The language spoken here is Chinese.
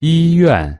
医院